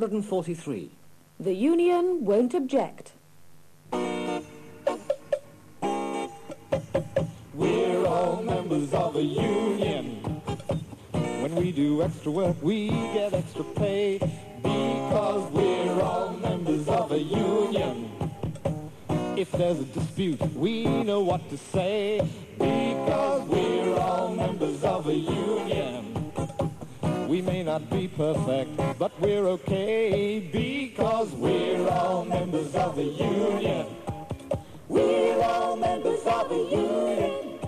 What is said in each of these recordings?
143. The union won't object. We're all members of a union. When we do extra work, we get extra pay because we're all members of a union. If there's a dispute, we know what to say because we're all members of a union. We may not be perfect, but we're okay because we're all members of a union. We're all members of a union.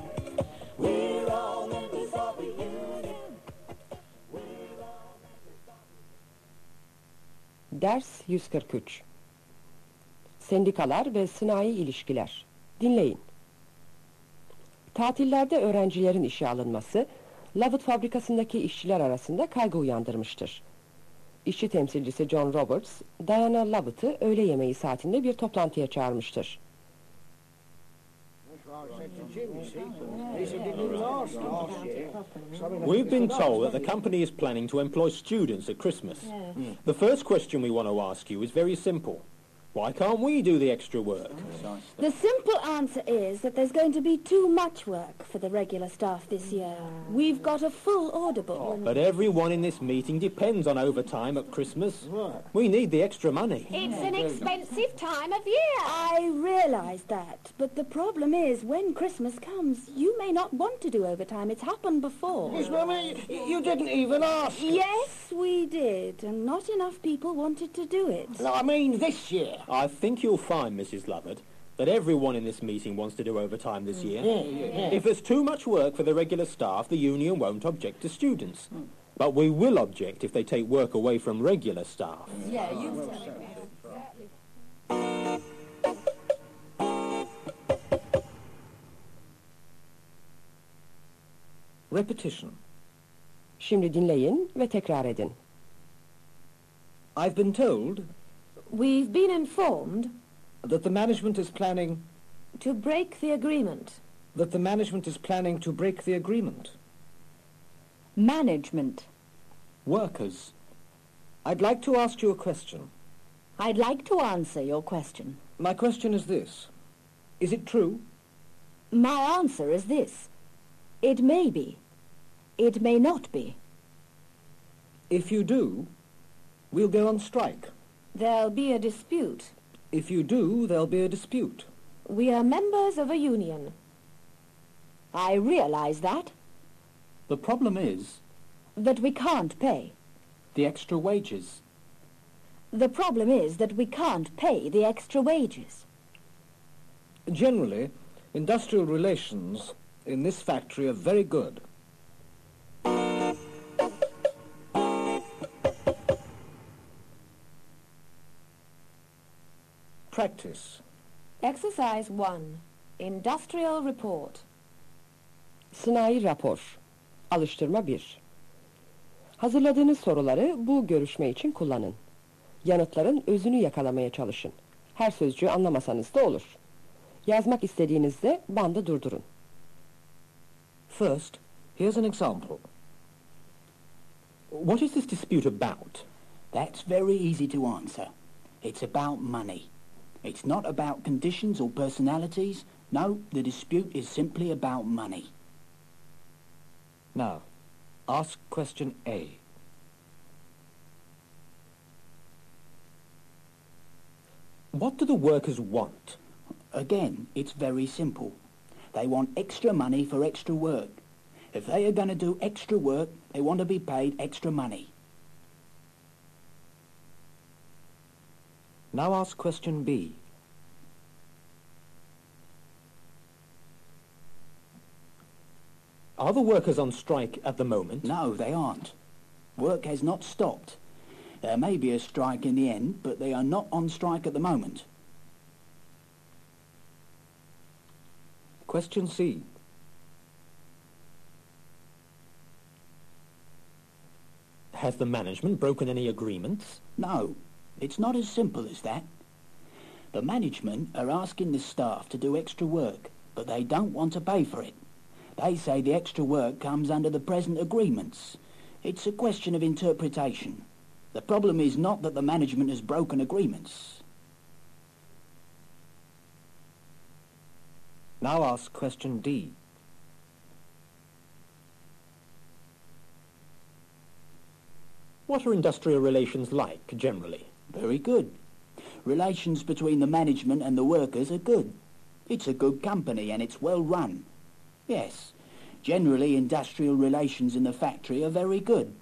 Ders 143 Sendikalar ve sınai ilişkiler. Dinleyin. Tatillerde öğrencilerin işe alınması, Lovett fabrikasındaki işçiler arasında kaygı uyandırmıştır. İşçi temsilcisi John Roberts, Diana Lovett'ı öğle yemeği saatinde bir toplantıya çağırmıştır. We've been told that the company is planning to employ students at Christmas. The first question we want to ask you is very simple. Why can't we do the extra work? The simple answer is that there's going to be too much work for the regular staff this year. We've got a full order book. Oh, but everyone in this meeting depends on overtime at Christmas. We need the extra money. It's an expensive time of year. I realise that, but the problem is when Christmas comes, you may not want to do overtime. It's happened before. Miss Mummy, you didn't even ask. Yes, we did, and not enough people wanted to do it. No, I mean this year. I think you'll find, Mrs. Lovett, that everyone in this meeting wants to do overtime this year. If there's too much work for the regular staff, the union won't object to students. Hmm. But we will object if they take work away from regular staff. Yeah, you. Repetition. Şimdi dinleyin ve tekrar edin. I've been told We've been informed that the management is planning to break the agreement. that the management is planning to break the agreement. Management. Workers. I'd like to ask you a question. I'd like to answer your question. My question is this. Is it true? My answer is this. It may be. It may not be. If you do, we'll go on strike. There'll be a dispute. If you do, there'll be a dispute. We are members of a union. I realize that, The problem is that we can't pay. the extra wages. The problem is that we can't pay the extra wages. Generally, industrial relations in this factory are very good. Practice. Exercise 1. Industrial report. Sınai rapor. Alıştırma 1. Hazırladığınız soruları bu görüşme için kullanın. Yanıtların özünü yakalamaya çalışın. Her sözcüğü anlamasanız da olur. Yazmak istediğinizde bandı durdurun. First, here's an example. What is this dispute about? That's very easy to answer. It's about money. It's not about conditions or personalities. No, the dispute is simply about money. Now, ask question A. What do the workers want? Again, it's very simple. They want extra money for extra work. If they are going to do extra work, they want to be paid extra money. Now ask question B. Are the workers on strike at the moment? No, they aren't. Work has not stopped. There may be a strike in the end, but they are not on strike at the moment. Question C. Has the management broken any agreements? No, it's not as simple as that. The management are asking the staff to do extra work, but they don't want to pay for it. They say the extra work comes under the present agreements. It's a question of interpretation. The problem is not that the management has broken agreements. Now ask question D. What are industrial relations like, generally? Very good. Relations between the management and the workers are good. It's a good company and it's well run. Yes, generally industrial relations in the factory are very good.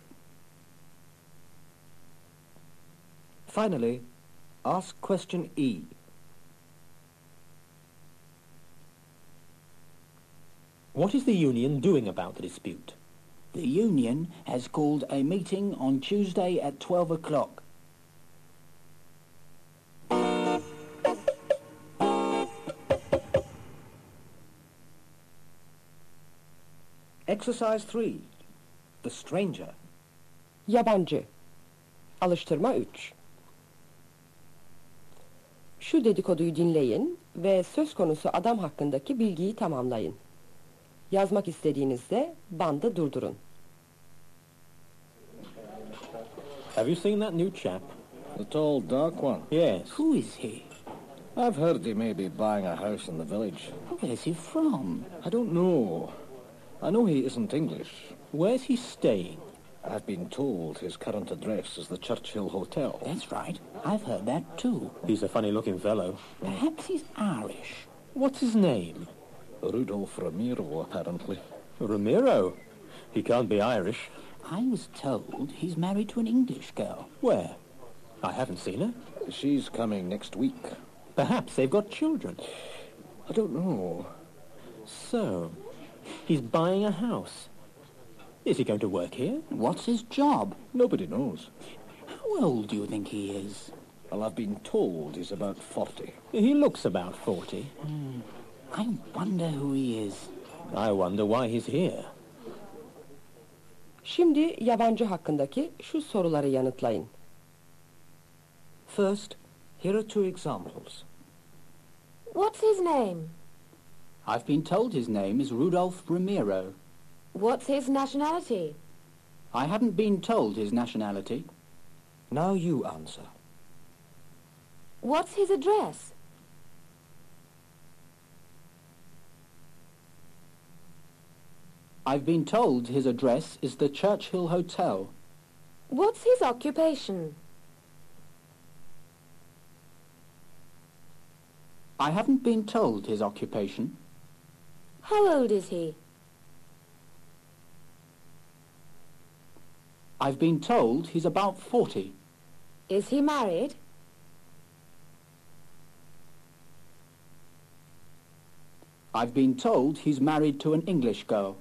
Finally, ask question E. What is the union doing about the dispute? The union has called a meeting on Tuesday at 12 o'clock. Exercise 3. The Stranger. Yabancı. Alıştırma 3. Şu dedikoduyu dinleyin ve söz konusu adam hakkındaki bilgiyi tamamlayın. Yazmak istediğinizde bandı durdurun. Have you seen that new chap? The tall, dark one. Yes. Who is he? I've heard he may be buying a house in the village. Where's he from? I don't know. I know he isn't English. Where's he staying? I've been told his current address is the Churchill Hotel. That's right. I've heard that too. He's a funny-looking fellow. Perhaps he's Irish. What's his name? Rudolph Ramiro, apparently. Ramiro. He can't be Irish. I was told he's married to an English girl. Where? I haven't seen her. She's coming next week. Perhaps they've got children. I don't know. So, he's buying a house. Is he going to work here? What's his job? Nobody knows. How old do you think he is? Well, I've been told he's about 40. He looks about 40. I wonder who he is. I wonder why he's here. Şimdi yabancı hakkındaki şu soruları yanıtlayın. First, here are two examples. What's his name? I've been told his name is Rudolph Ramiro. What's his nationality? I haven't been told his nationality. Now you answer. What's his address? I've been told his address is the Churchill Hotel. What's his occupation? I haven't been told his occupation. How old is he? I've been told he's about 40. Is he married? I've been told he's married to an English girl.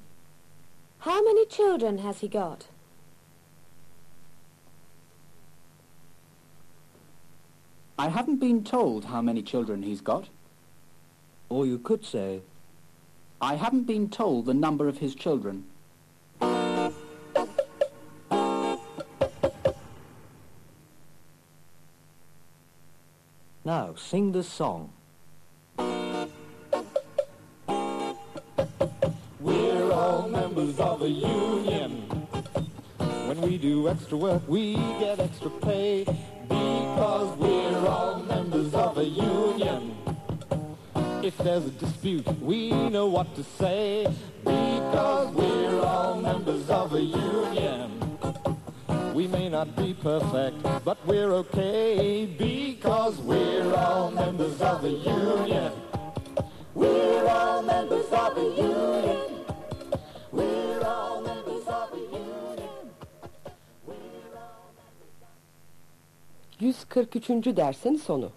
How many children has he got? I haven't been told how many children he's got. Or you could say, I haven't been told the number of his children. now sing this song. We're all members of a union. When we do extra work, we get extra pay because we're all members of a union. If there's a dispute, we know what to say because we're all members of a union. We may not be perfect, but we're okay because we're all members of a union. We're all members of a union. We're all members of a union. 143. dersin sonu.